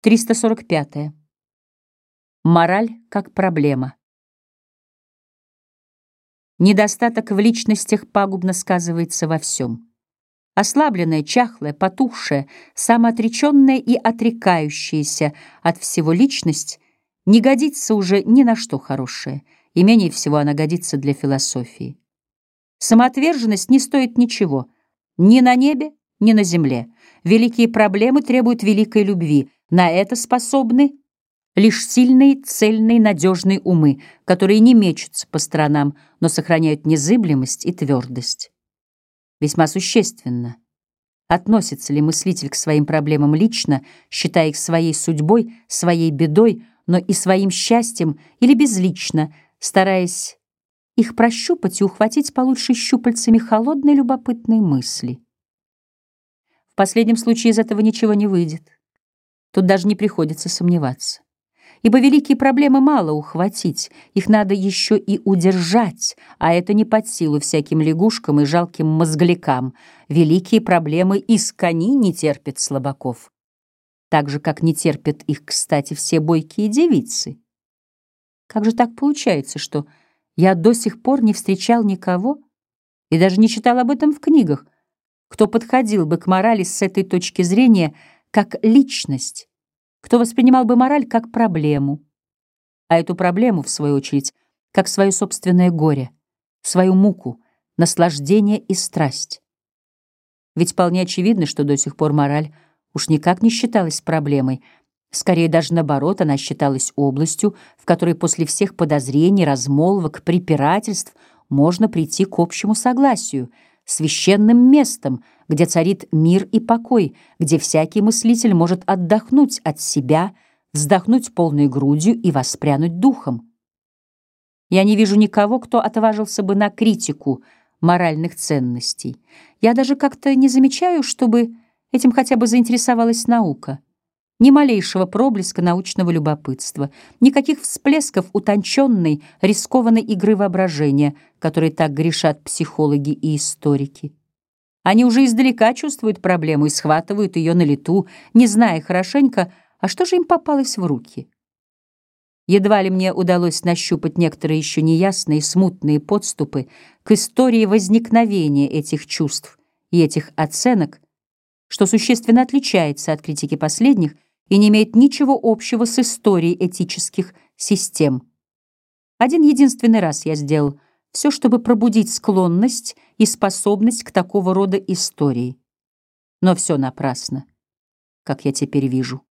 345. Мораль как проблема. Недостаток в личностях пагубно сказывается во всем. Ослабленная, чахлая, потухшая, самоотреченная и отрекающаяся от всего личность не годится уже ни на что хорошее, и менее всего она годится для философии. Самоотверженность не стоит ничего, ни на небе, ни на земле. Великие проблемы требуют великой любви — на это способны лишь сильные, цельные, надежные умы, которые не мечутся по сторонам, но сохраняют незыблемость и твердость. Весьма существенно, относится ли мыслитель к своим проблемам лично, считая их своей судьбой, своей бедой, но и своим счастьем, или безлично, стараясь их прощупать и ухватить получше щупальцами холодной любопытной мысли. В последнем случае из этого ничего не выйдет. Тут даже не приходится сомневаться. Ибо великие проблемы мало ухватить, их надо еще и удержать, а это не под силу всяким лягушкам и жалким мозглякам. Великие проблемы из кони не терпят слабаков. Так же, как не терпят их, кстати, все бойкие девицы. Как же так получается, что я до сих пор не встречал никого и даже не читал об этом в книгах, кто подходил бы к морали с этой точки зрения — как личность, кто воспринимал бы мораль как проблему, а эту проблему, в свою очередь, как свое собственное горе, свою муку, наслаждение и страсть. Ведь вполне очевидно, что до сих пор мораль уж никак не считалась проблемой, скорее даже наоборот, она считалась областью, в которой после всех подозрений, размолвок, препирательств можно прийти к общему согласию — священным местом, где царит мир и покой, где всякий мыслитель может отдохнуть от себя, вздохнуть полной грудью и воспрянуть духом. Я не вижу никого, кто отважился бы на критику моральных ценностей. Я даже как-то не замечаю, чтобы этим хотя бы заинтересовалась наука ни малейшего проблеска научного любопытства, никаких всплесков утонченной, рискованной игры воображения, которые так грешат психологи и историки. Они уже издалека чувствуют проблему и схватывают ее на лету, не зная хорошенько, а что же им попалось в руки. Едва ли мне удалось нащупать некоторые еще неясные, смутные подступы к истории возникновения этих чувств и этих оценок, что существенно отличается от критики последних — и не имеет ничего общего с историей этических систем. Один единственный раз я сделал все, чтобы пробудить склонность и способность к такого рода истории. Но все напрасно, как я теперь вижу.